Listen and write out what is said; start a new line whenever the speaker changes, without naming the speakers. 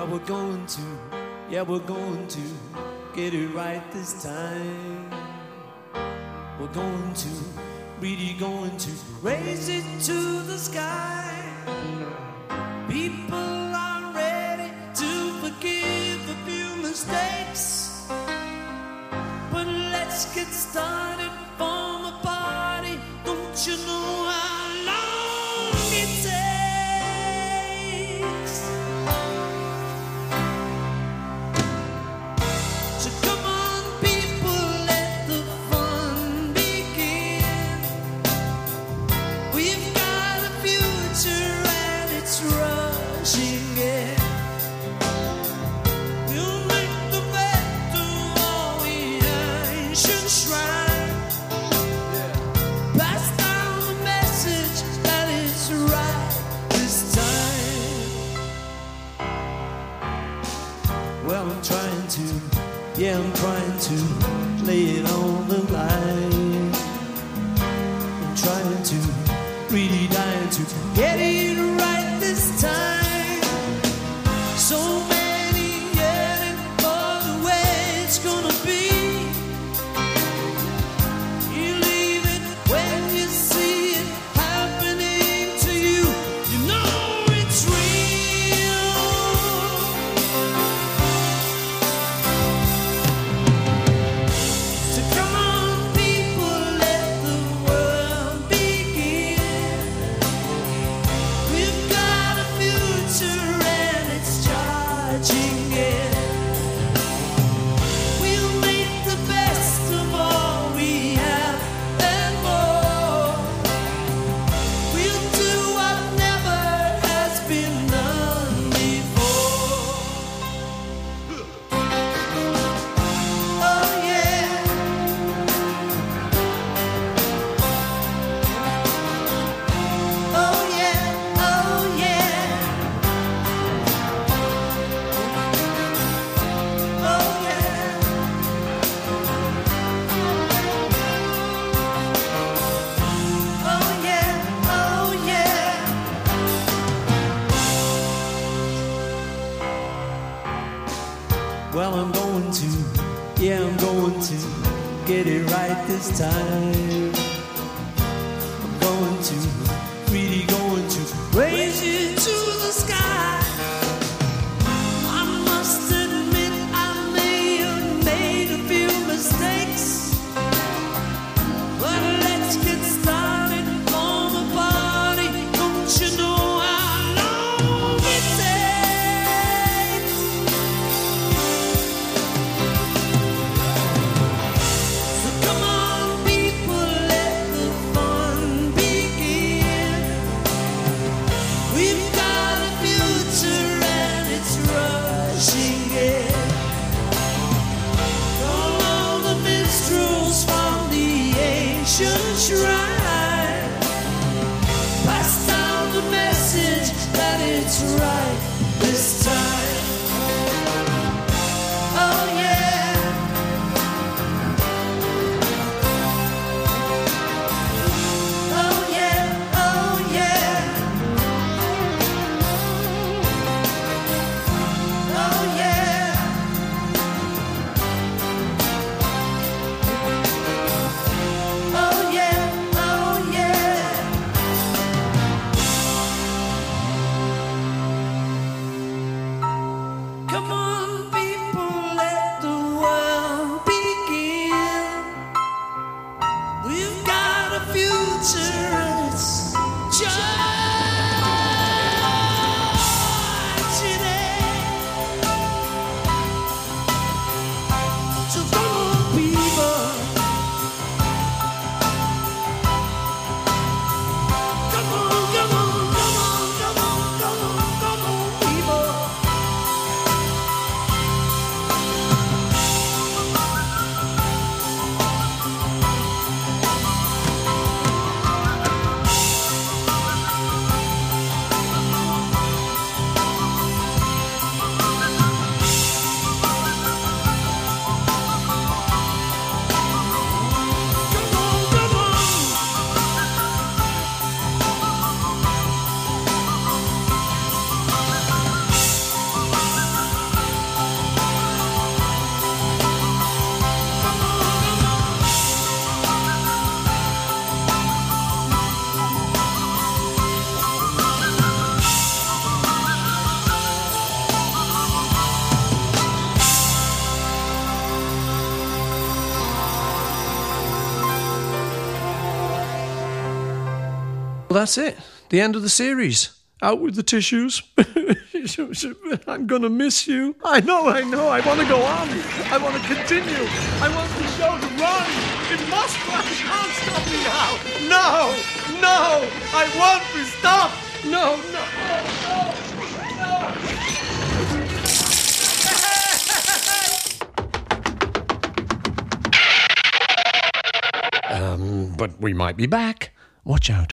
Well, we're going to, yeah, we're going to get it right this time. We're going to, really going to raise it to the sky. People are ready to forgive a few mistakes. But let's get started, form a party, don't you know? laid on. going to get it right this time. I'm going to, really going to raise it to the sky. I must. should try.
Well, that's it. The end of the series. Out with the tissues. I'm going to miss you. I know, I know. I want to go on. I want to continue. I want the show to run. It must run. You can't stop me now. No, no. I won't be stopped. No, no, no, no. Um, but we might be back. Watch out.